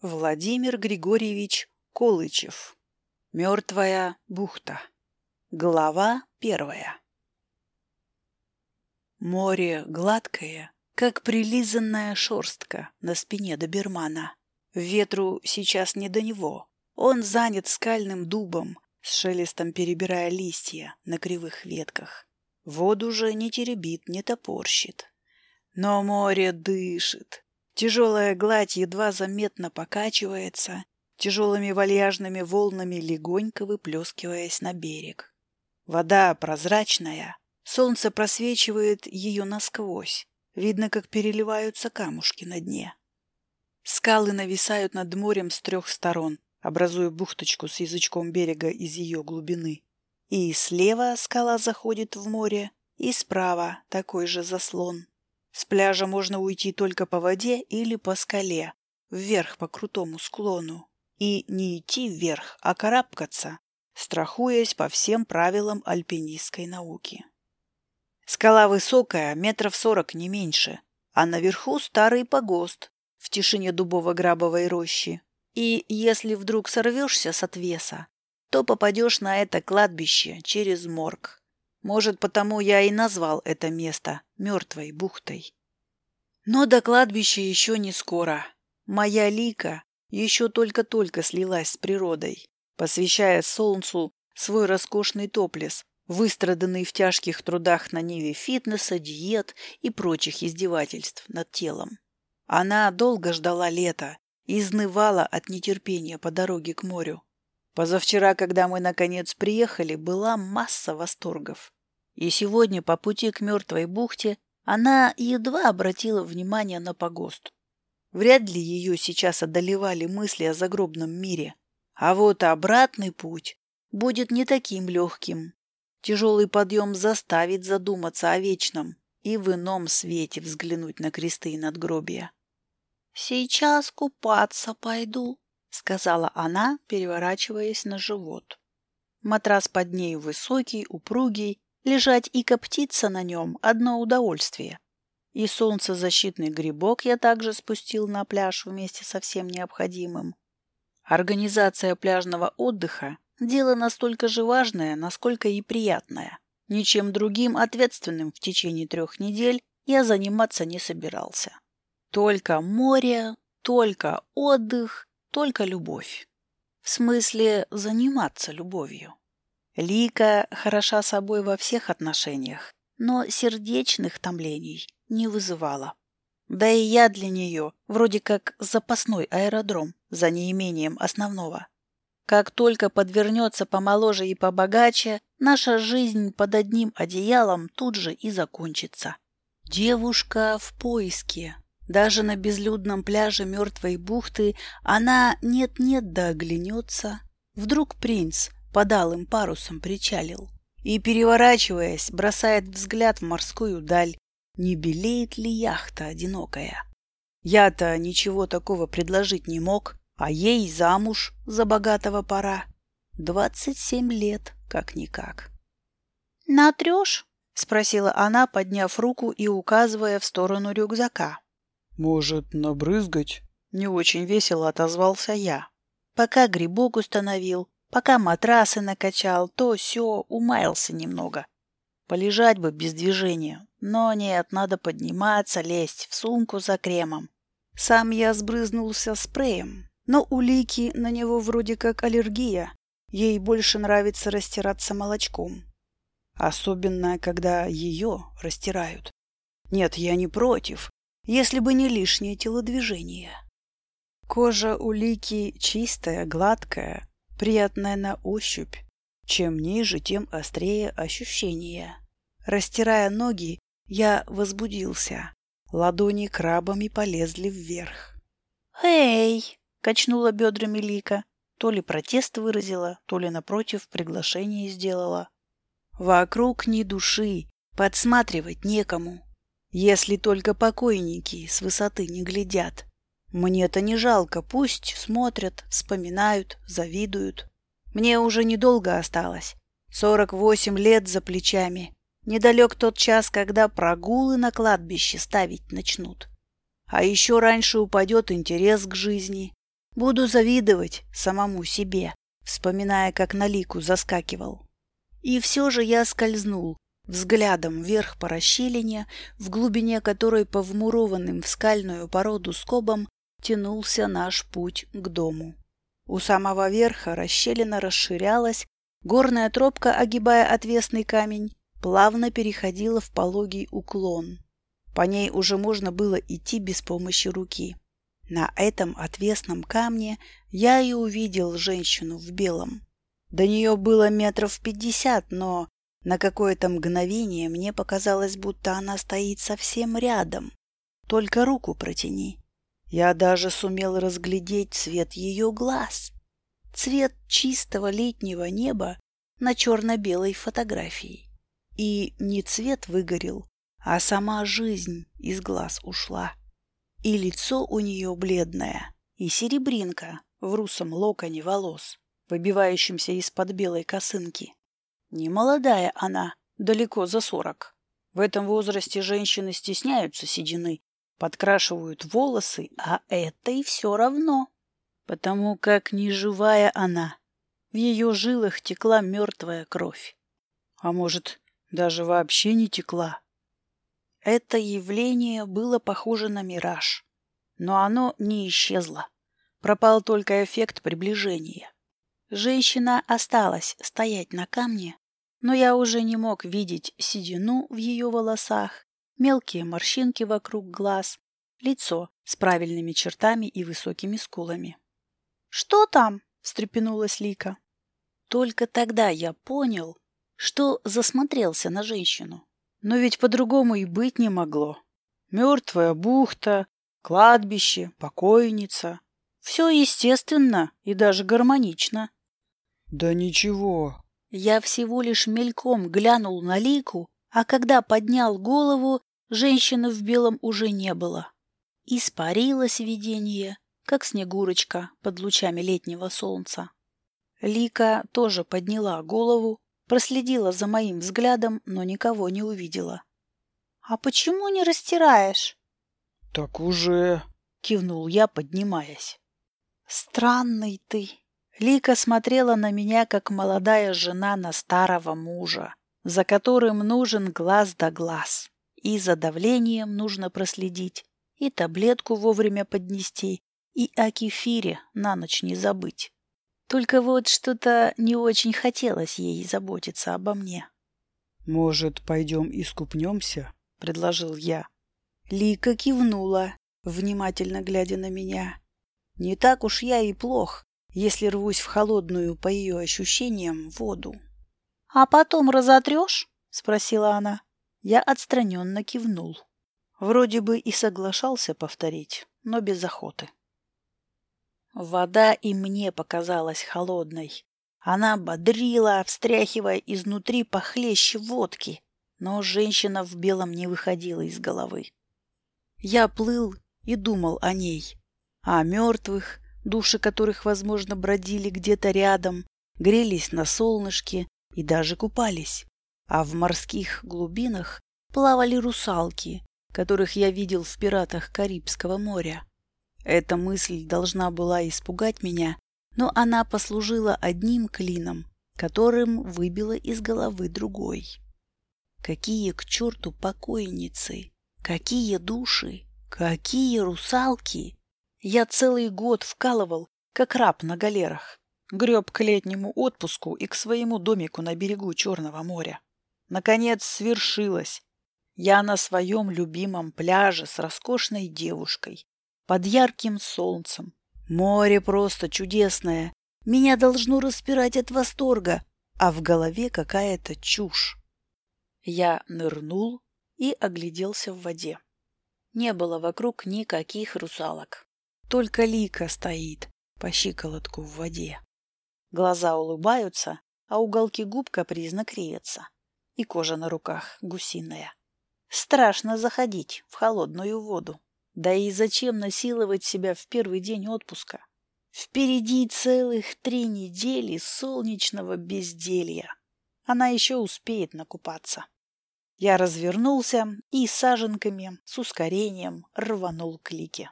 Владимир Григорьевич Колычев. Мертвая бухта. Глава первая. Море гладкое, как прилизанная шерстка на спине добермана. Ветру сейчас не до него. Он занят скальным дубом, с шелестом перебирая листья на кривых ветках. Воду же не теребит, не топорщит. Но море дышит, Тяжелая гладь едва заметно покачивается, тяжелыми вальяжными волнами легонько выплескиваясь на берег. Вода прозрачная, солнце просвечивает ее насквозь, видно, как переливаются камушки на дне. Скалы нависают над морем с трех сторон, образуя бухточку с язычком берега из ее глубины. И слева скала заходит в море, и справа такой же заслон. С пляжа можно уйти только по воде или по скале, вверх по крутому склону. И не идти вверх, а карабкаться, страхуясь по всем правилам альпинистской науки. Скала высокая, метров сорок не меньше, а наверху старый погост в тишине дубово-грабовой рощи. И если вдруг сорвешься с отвеса, то попадешь на это кладбище через морг. Может, потому я и назвал это место мертвой бухтой. Но до кладбища еще не скоро. Моя лика еще только-только слилась с природой, посвящая солнцу свой роскошный топлес, выстраданный в тяжких трудах на ниве фитнеса, диет и прочих издевательств над телом. Она долго ждала лета изнывала от нетерпения по дороге к морю. Позавчера, когда мы наконец приехали, была масса восторгов. И сегодня по пути к мертвой бухте она едва обратила внимание на погост. Вряд ли ее сейчас одолевали мысли о загробном мире. А вот обратный путь будет не таким легким. Тяжелый подъем заставит задуматься о вечном и в ином свете взглянуть на кресты и надгробия. «Сейчас купаться пойду», — сказала она, переворачиваясь на живот. Матрас под ней высокий, упругий, лежать и коптиться на нем — одно удовольствие. И солнцезащитный грибок я также спустил на пляж вместе со всем необходимым. Организация пляжного отдыха – дело настолько же важное, насколько и приятное. Ничем другим ответственным в течение трех недель я заниматься не собирался. Только море, только отдых, только любовь. В смысле, заниматься любовью. Лика хороша собой во всех отношениях, но сердечных томлений не вызывала. Да и я для нее вроде как запасной аэродром за неимением основного. Как только подвернется помоложе и побогаче, наша жизнь под одним одеялом тут же и закончится. Девушка в поиске, даже на безлюдном пляже мертвой бухты она нет-нет да оглянется. Вдруг принц подал им парусом причалил и, переворачиваясь, бросает взгляд в морскую даль, не белеет ли яхта одинокая. Я-то ничего такого предложить не мог, а ей замуж за богатого пора. Двадцать семь лет, как-никак. — Натрешь? — спросила она, подняв руку и указывая в сторону рюкзака. «Может, набрызгать?» Не очень весело отозвался я. Пока грибок установил, пока матрасы накачал, то все умаялся немного. Полежать бы без движения, но нет, надо подниматься, лезть в сумку за кремом. Сам я сбрызнулся спреем, но у Лики на него вроде как аллергия. Ей больше нравится растираться молочком. Особенно, когда ее растирают. Нет, я не против, если бы не лишнее телодвижение. Кожа у Лики чистая, гладкая, приятная на ощупь. Чем ниже, тем острее ощущение. Растирая ноги, я возбудился. Ладони крабами полезли вверх. «Эй!» — качнула бедрами Лика. То ли протест выразила, то ли, напротив, приглашение сделала. Вокруг ни души, подсматривать некому. Если только покойники с высоты не глядят. Мне-то не жалко, пусть смотрят, вспоминают, завидуют. Мне уже недолго осталось. Сорок восемь лет за плечами. Недалек тот час, когда прогулы на кладбище ставить начнут. А еще раньше упадет интерес к жизни. Буду завидовать самому себе, вспоминая, как на лику заскакивал. И все же я скользнул взглядом вверх по расщелине, в глубине которой по вмурованным в скальную породу скобам тянулся наш путь к дому. У самого верха расщелина расширялась, горная тропка, огибая отвесный камень, плавно переходила в пологий уклон. По ней уже можно было идти без помощи руки. На этом отвесном камне я и увидел женщину в белом. До нее было метров пятьдесят, но на какое-то мгновение мне показалось, будто она стоит совсем рядом. Только руку протяни. Я даже сумел разглядеть цвет ее глаз. Цвет чистого летнего неба на черно-белой фотографии. И не цвет выгорел, а сама жизнь из глаз ушла. И лицо у нее бледное, и серебринка в русом локоне волос, выбивающемся из-под белой косынки. Не молодая она, далеко за сорок. В этом возрасте женщины стесняются седины, подкрашивают волосы, а это и все равно. Потому как неживая она. В ее жилах текла мертвая кровь. А может, даже вообще не текла. Это явление было похоже на мираж. Но оно не исчезло. Пропал только эффект приближения. Женщина осталась стоять на камне, но я уже не мог видеть седину в ее волосах, мелкие морщинки вокруг глаз, лицо с правильными чертами и высокими скулами. «Что там?» — встрепенулась Лика. Только тогда я понял, что засмотрелся на женщину. Но ведь по-другому и быть не могло. Мертвая бухта, кладбище, покойница. Все естественно и даже гармонично. Да ничего. Я всего лишь мельком глянул на Лику, а когда поднял голову, женщины в белом уже не было. Испарилось видение, как снегурочка под лучами летнего солнца. Лика тоже подняла голову, проследила за моим взглядом, но никого не увидела. «А почему не растираешь?» «Так уже...» — кивнул я, поднимаясь. «Странный ты!» Лика смотрела на меня, как молодая жена на старого мужа, за которым нужен глаз да глаз. И за давлением нужно проследить, и таблетку вовремя поднести, и о кефире на ночь не забыть. Только вот что-то не очень хотелось ей заботиться обо мне. «Может, пойдем искупнемся?» — предложил я. Лика кивнула, внимательно глядя на меня. «Не так уж я и плох, если рвусь в холодную, по ее ощущениям, воду». «А потом разотрешь?» — спросила она. Я отстраненно кивнул. Вроде бы и соглашался повторить, но без охоты. Вода и мне показалась холодной. Она бодрила, встряхивая изнутри похлеще водки, но женщина в белом не выходила из головы. Я плыл и думал о ней, о мертвых, души которых, возможно, бродили где-то рядом, грелись на солнышке и даже купались. А в морских глубинах плавали русалки, которых я видел в пиратах Карибского моря. Эта мысль должна была испугать меня, но она послужила одним клином, которым выбила из головы другой. Какие к черту покойницы! Какие души! Какие русалки! Я целый год вкалывал, как раб на галерах. Греб к летнему отпуску и к своему домику на берегу Черного моря. Наконец свершилось. Я на своем любимом пляже с роскошной девушкой, под ярким солнцем. Море просто чудесное. Меня должно распирать от восторга, а в голове какая-то чушь. Я нырнул и огляделся в воде. Не было вокруг никаких русалок. Только лика стоит по щиколотку в воде. Глаза улыбаются, а уголки губ капризно кривятся. И кожа на руках гусиная. Страшно заходить в холодную воду. Да и зачем насиловать себя в первый день отпуска? Впереди целых три недели солнечного безделья. Она еще успеет накупаться. Я развернулся и саженками с ускорением рванул к Лике.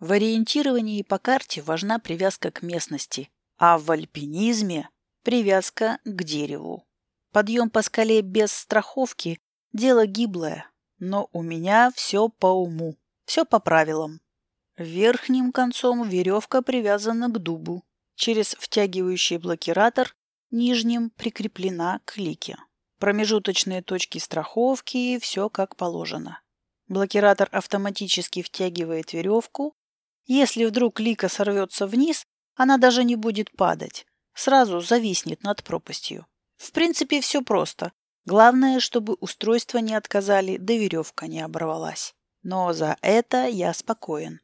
В ориентировании по карте важна привязка к местности, а в альпинизме – привязка к дереву. Подъем по скале без страховки – дело гиблое, но у меня все по уму, все по правилам. Верхним концом веревка привязана к дубу. Через втягивающий блокиратор нижним прикреплена к лике. Промежуточные точки страховки – все как положено. Блокиратор автоматически втягивает веревку. Если вдруг лика сорвется вниз, она даже не будет падать. Сразу зависнет над пропастью. В принципе, все просто. Главное, чтобы устройство не отказали, да веревка не оборвалась. Но за это я спокоен.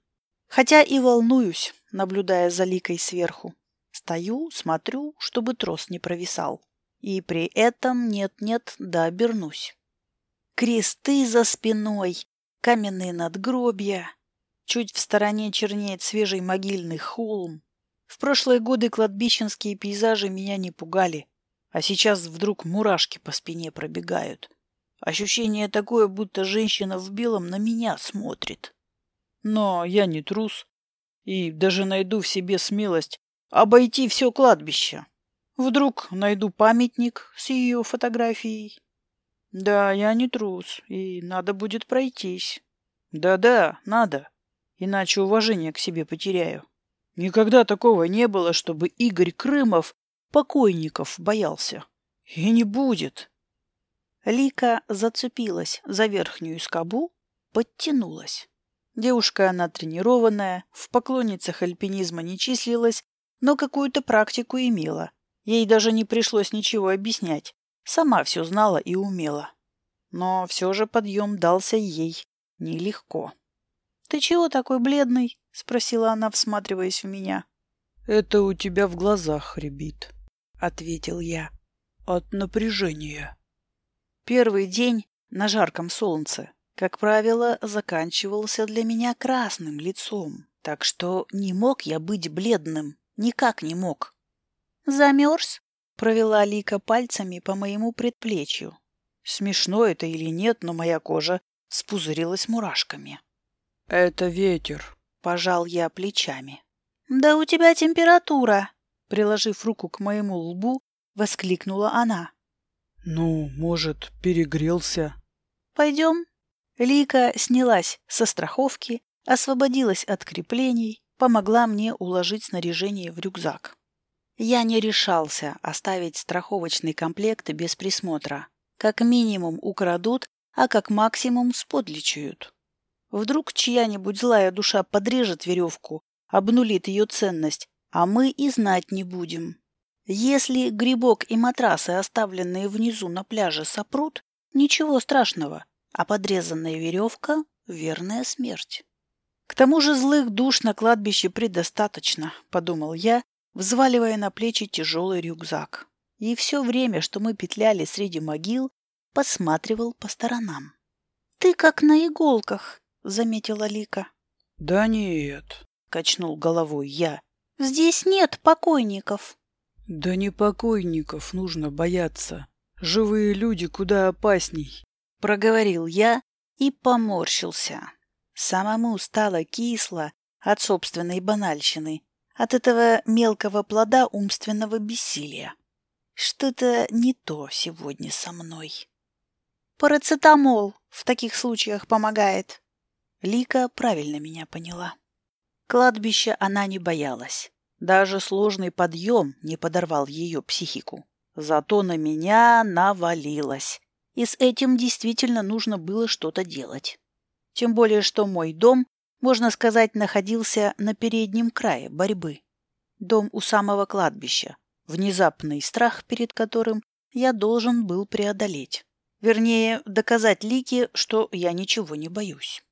Хотя и волнуюсь, наблюдая за ликой сверху. Стою, смотрю, чтобы трос не провисал. И при этом нет-нет, да обернусь. Кресты за спиной, каменные надгробья. Чуть в стороне чернеет свежий могильный холм. В прошлые годы кладбищенские пейзажи меня не пугали, а сейчас вдруг мурашки по спине пробегают. Ощущение такое, будто женщина в белом на меня смотрит. Но я не трус и даже найду в себе смелость обойти все кладбище. Вдруг найду памятник с ее фотографией. Да, я не трус, и надо будет пройтись. Да-да, надо, иначе уважение к себе потеряю. Никогда такого не было, чтобы Игорь Крымов покойников боялся. И не будет. Лика зацепилась за верхнюю скобу, подтянулась. Девушка она тренированная, в поклонницах альпинизма не числилась, но какую-то практику имела. Ей даже не пришлось ничего объяснять. Сама все знала и умела. Но все же подъем дался ей нелегко. «Ты чего такой бледный?» — спросила она, всматриваясь в меня. «Это у тебя в глазах рябит», — ответил я. «От напряжения». Первый день на жарком солнце, как правило, заканчивался для меня красным лицом, так что не мог я быть бледным, никак не мог. «Замерз?» — провела Лика пальцами по моему предплечью. Смешно это или нет, но моя кожа спузырилась мурашками. «Это ветер», — пожал я плечами. «Да у тебя температура!» Приложив руку к моему лбу, воскликнула она. «Ну, может, перегрелся?» «Пойдем?» Лика снялась со страховки, освободилась от креплений, помогла мне уложить снаряжение в рюкзак. Я не решался оставить страховочный комплект без присмотра. Как минимум украдут, а как максимум сподличают. Вдруг чья-нибудь злая душа подрежет веревку, обнулит ее ценность, а мы и знать не будем. Если грибок и матрасы, оставленные внизу на пляже, сопрут, ничего страшного, а подрезанная веревка — верная смерть. К тому же злых душ на кладбище предостаточно, подумал я, взваливая на плечи тяжелый рюкзак. И все время, что мы петляли среди могил, посматривал по сторонам. — Ты как на иголках, — заметила Лика. — Да нет, — качнул головой я. — Здесь нет покойников. — Да не покойников нужно бояться. Живые люди куда опасней, — проговорил я и поморщился. Самому стало кисло от собственной банальщины, от этого мелкого плода умственного бессилия. Что-то не то сегодня со мной. Парацетамол в таких случаях помогает. Лика правильно меня поняла. Кладбище она не боялась. Даже сложный подъем не подорвал ее психику. Зато на меня навалилось. И с этим действительно нужно было что-то делать. Тем более, что мой дом, можно сказать, находился на переднем крае борьбы. Дом у самого кладбища. Внезапный страх, перед которым я должен был преодолеть. Вернее, доказать Лике, что я ничего не боюсь.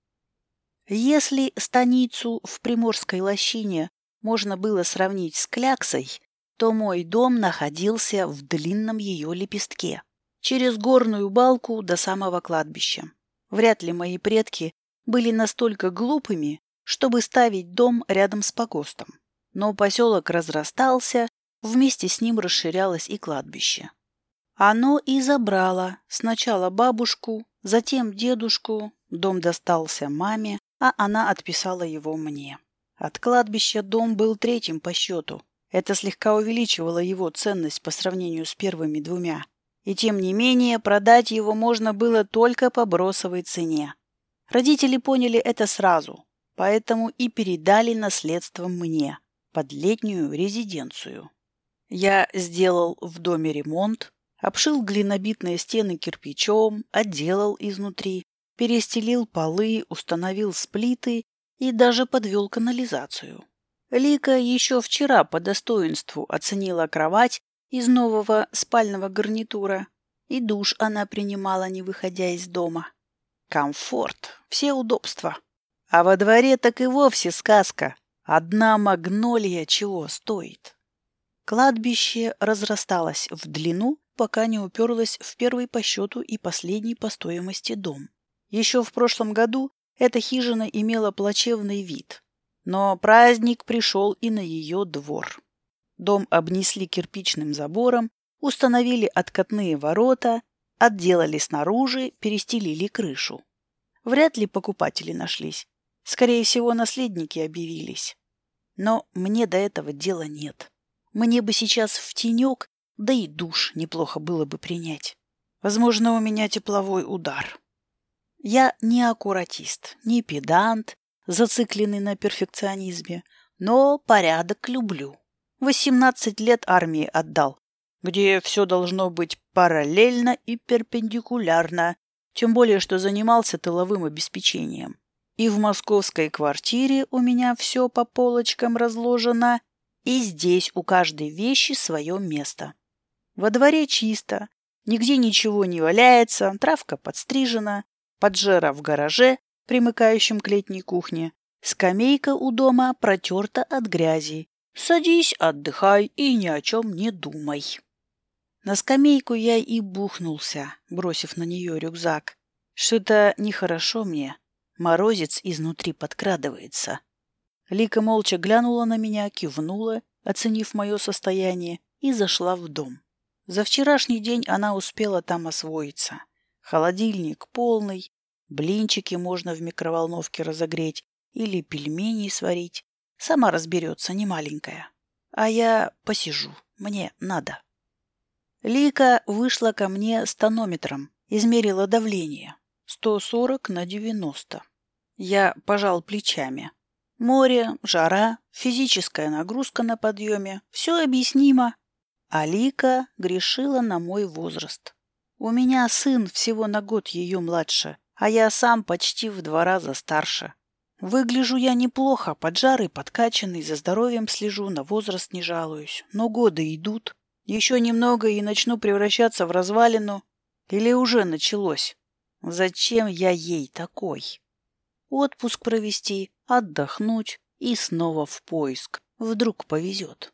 Если станицу в Приморской лощине можно было сравнить с кляксой, то мой дом находился в длинном ее лепестке, через горную балку до самого кладбища. Вряд ли мои предки были настолько глупыми, чтобы ставить дом рядом с погостом. Но поселок разрастался, вместе с ним расширялось и кладбище. Оно и забрало сначала бабушку, затем дедушку, дом достался маме, а она отписала его мне. От кладбища дом был третьим по счету. Это слегка увеличивало его ценность по сравнению с первыми двумя. И тем не менее, продать его можно было только по бросовой цене. Родители поняли это сразу, поэтому и передали наследство мне под летнюю резиденцию. Я сделал в доме ремонт, обшил глинобитные стены кирпичом, отделал изнутри, перестелил полы, установил сплиты и даже подвел канализацию. Лика еще вчера по достоинству оценила кровать из нового спального гарнитура, и душ она принимала, не выходя из дома. Комфорт, все удобства. А во дворе так и вовсе сказка. Одна магнолия чего стоит. Кладбище разрасталось в длину, пока не уперлось в первый по счету и последний по стоимости дом. Еще в прошлом году эта хижина имела плачевный вид. Но праздник пришел и на ее двор. Дом обнесли кирпичным забором, установили откатные ворота, отделали снаружи, перестелили крышу. Вряд ли покупатели нашлись. Скорее всего, наследники объявились. Но мне до этого дела нет. Мне бы сейчас в тенек, да и душ неплохо было бы принять. Возможно, у меня тепловой удар. Я не аккуратист, не педант, зацикленный на перфекционизме, но порядок люблю. Восемнадцать лет армии отдал, где все должно быть параллельно и перпендикулярно, тем более, что занимался тыловым обеспечением. И в московской квартире у меня все по полочкам разложено, и здесь у каждой вещи свое место. Во дворе чисто, нигде ничего не валяется, травка подстрижена, поджера в гараже, примыкающем к летней кухне, скамейка у дома протерта от грязи. Садись, отдыхай и ни о чем не думай. На скамейку я и бухнулся, бросив на нее рюкзак. Что-то нехорошо мне. Морозец изнутри подкрадывается. Лика молча глянула на меня, кивнула, оценив мое состояние, и зашла в дом. За вчерашний день она успела там освоиться. Холодильник полный, блинчики можно в микроволновке разогреть или пельмени сварить. Сама разберется, не маленькая. А я посижу, мне надо. Лика вышла ко мне с тонометром, измерила давление. 140 на 90. Я пожал плечами. Море, жара, физическая нагрузка на подъеме – все объяснимо. А Лика грешила на мой возраст. У меня сын всего на год ее младше, а я сам почти в два раза старше. Выгляжу я неплохо, поджарый, подкачанный, за здоровьем слежу, на возраст не жалуюсь. Но годы идут. Еще немного и начну превращаться в развалину. Или уже началось? Зачем я ей такой? Отпуск провести, отдохнуть и снова в поиск. Вдруг повезет.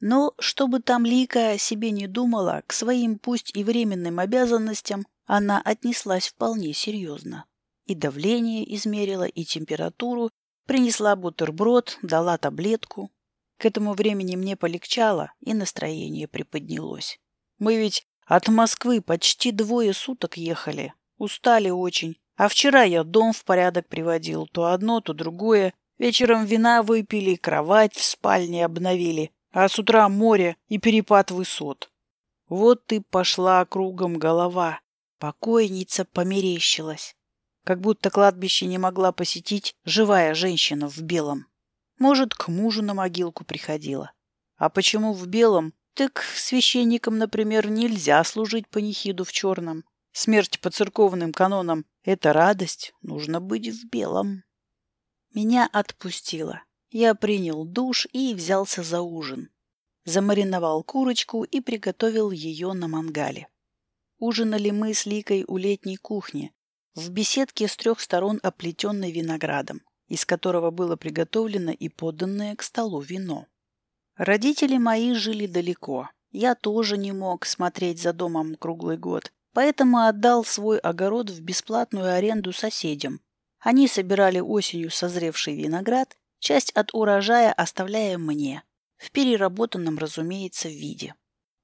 Но, чтобы там Лика о себе не думала, к своим пусть и временным обязанностям она отнеслась вполне серьезно. И давление измерила, и температуру, принесла бутерброд, дала таблетку. К этому времени мне полегчало, и настроение приподнялось. Мы ведь от Москвы почти двое суток ехали. Устали очень. А вчера я дом в порядок приводил. То одно, то другое. Вечером вина выпили, кровать в спальне обновили. А с утра море и перепад высот. Вот ты пошла кругом голова. Покойница померещилась. Как будто кладбище не могла посетить живая женщина в белом. Может, к мужу на могилку приходила. А почему в белом? Так священникам, например, нельзя служить панихиду в черном. Смерть по церковным канонам — это радость, нужно быть в белом. Меня отпустило. Я принял душ и взялся за ужин. Замариновал курочку и приготовил ее на мангале. Ужинали мы с Ликой у летней кухни, в беседке с трех сторон оплетенной виноградом из которого было приготовлено и поданное к столу вино. Родители мои жили далеко. Я тоже не мог смотреть за домом круглый год, поэтому отдал свой огород в бесплатную аренду соседям. Они собирали осенью созревший виноград, часть от урожая оставляя мне, в переработанном, разумеется, виде.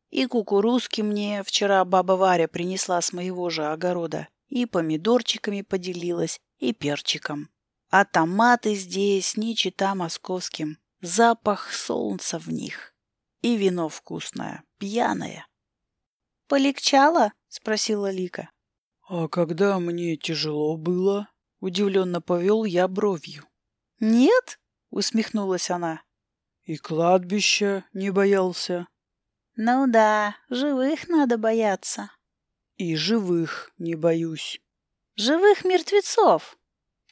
И кукурузки мне вчера баба Варя принесла с моего же огорода, и помидорчиками поделилась, и перчиком. А томаты здесь не чита московским. Запах солнца в них. И вино вкусное, пьяное. «Полегчало?» — спросила Лика. «А когда мне тяжело было?» — удивленно повел я бровью. «Нет?» — усмехнулась она. «И кладбища не боялся?» «Ну да, живых надо бояться». «И живых не боюсь». «Живых мертвецов!»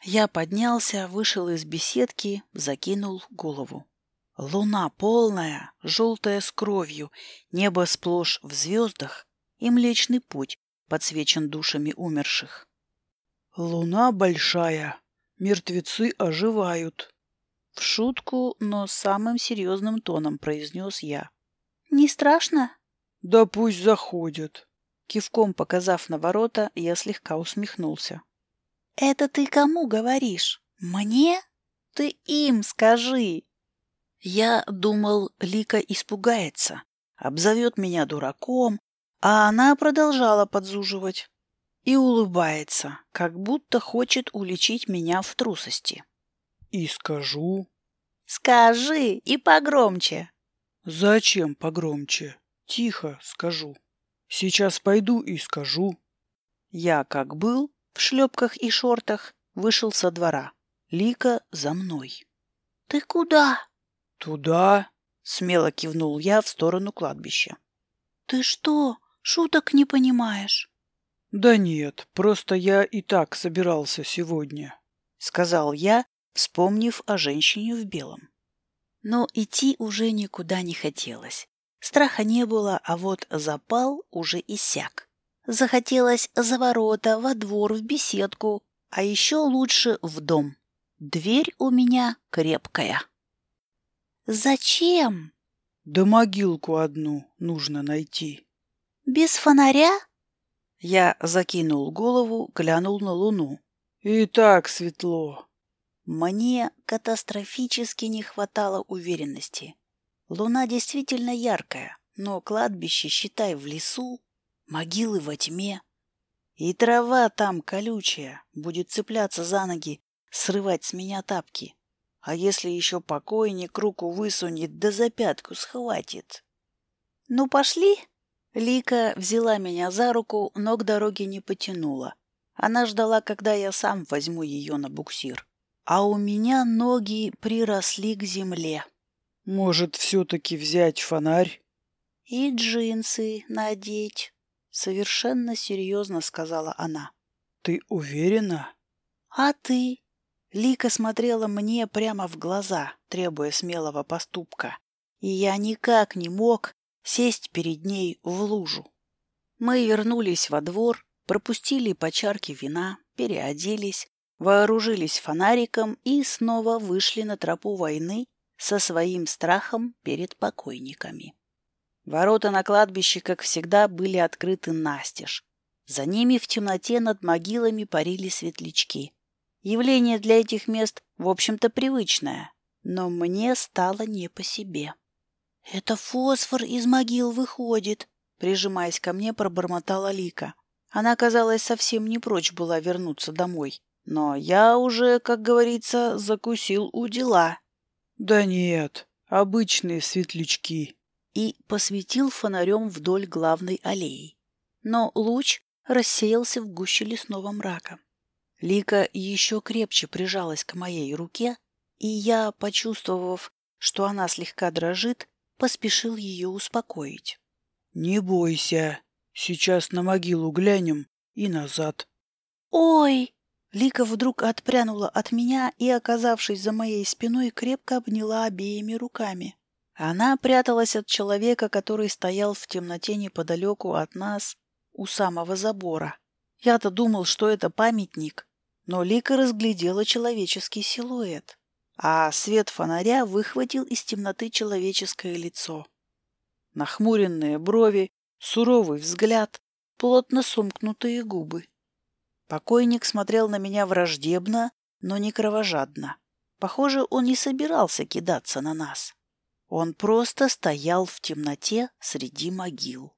Я поднялся, вышел из беседки, закинул голову. Луна полная, желтая с кровью, небо сплошь в звездах, и Млечный Путь подсвечен душами умерших. «Луна большая, мертвецы оживают», — в шутку, но самым серьезным тоном произнес я. «Не страшно?» «Да пусть заходят». Кивком показав на ворота, я слегка усмехнулся. «Это ты кому говоришь? Мне? Ты им скажи!» Я думал, Лика испугается, обзовет меня дураком, а она продолжала подзуживать и улыбается, как будто хочет уличить меня в трусости. «И скажу». «Скажи и погромче». «Зачем погромче? Тихо скажу. Сейчас пойду и скажу». Я, как был, в шлепках и шортах, вышел со двора. Лика за мной. «Ты куда?» «Туда?» — смело кивнул я в сторону кладбища. «Ты что, шуток не понимаешь?» «Да нет, просто я и так собирался сегодня», — сказал я, вспомнив о женщине в белом. Но идти уже никуда не хотелось. Страха не было, а вот запал уже иссяк. Захотелось за ворота, во двор, в беседку, а еще лучше в дом. Дверь у меня крепкая. «Зачем?» «Да могилку одну нужно найти». «Без фонаря?» Я закинул голову, глянул на луну. «И так светло». Мне катастрофически не хватало уверенности. Луна действительно яркая, но кладбище, считай, в лесу, могилы во тьме. И трава там колючая, будет цепляться за ноги, срывать с меня тапки. А если еще покойник руку высунет, да за пятку схватит? «Ну, пошли!» Лика взяла меня за руку, но к дороге не потянула. Она ждала, когда я сам возьму ее на буксир. А у меня ноги приросли к земле. «Может, все-таки взять фонарь?» «И джинсы надеть», — совершенно серьезно сказала она. «Ты уверена?» «А ты?» Лика смотрела мне прямо в глаза, требуя смелого поступка, и я никак не мог сесть перед ней в лужу. Мы вернулись во двор, пропустили по чарке вина, переоделись, вооружились фонариком и снова вышли на тропу войны со своим страхом перед покойниками. Ворота на кладбище, как всегда, были открыты настежь. За ними в темноте над могилами парили светлячки. Явление для этих мест, в общем-то, привычное, но мне стало не по себе. «Это фосфор из могил выходит», — прижимаясь ко мне, пробормотала Лика. Она, казалось, совсем не прочь была вернуться домой. Но я уже, как говорится, закусил у дела. «Да нет, обычные светлячки», и посветил фонарем вдоль главной аллеи. Но луч рассеялся в гуще лесного мрака. Лика еще крепче прижалась к моей руке, и я, почувствовав, что она слегка дрожит, поспешил ее успокоить. «Не бойся, сейчас на могилу глянем и назад». «Ой!» Лика вдруг отпрянула от меня и, оказавшись за моей спиной, крепко обняла обеими руками. Она пряталась от человека, который стоял в темноте неподалеку от нас, у самого забора. Я-то думал, что это памятник, но Лика разглядела человеческий силуэт, а свет фонаря выхватил из темноты человеческое лицо. Нахмуренные брови, суровый взгляд, плотно сомкнутые губы. Покойник смотрел на меня враждебно, но не кровожадно. Похоже, он не собирался кидаться на нас. Он просто стоял в темноте среди могил.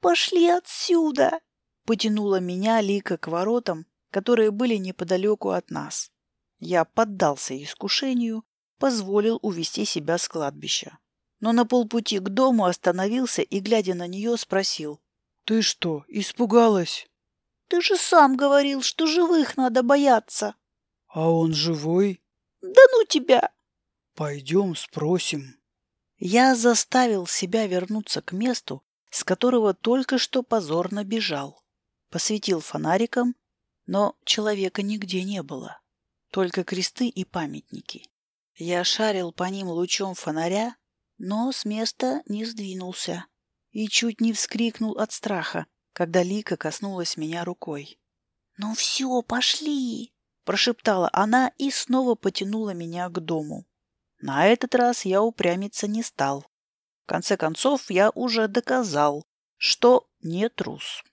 «Пошли отсюда!» — потянула меня Лика к воротам, которые были неподалеку от нас. Я поддался искушению, позволил увести себя с кладбища. Но на полпути к дому остановился и, глядя на нее, спросил. «Ты что, испугалась?» «Ты же сам говорил, что живых надо бояться». «А он живой?» «Да ну тебя!» «Пойдем спросим». Я заставил себя вернуться к месту, с которого только что позорно бежал. Посветил фонариком, но человека нигде не было. Только кресты и памятники. Я шарил по ним лучом фонаря, но с места не сдвинулся и чуть не вскрикнул от страха, когда Лика коснулась меня рукой. «Ну все, пошли!» – прошептала она и снова потянула меня к дому. На этот раз я упрямиться не стал. В конце концов, я уже доказал, что не трус.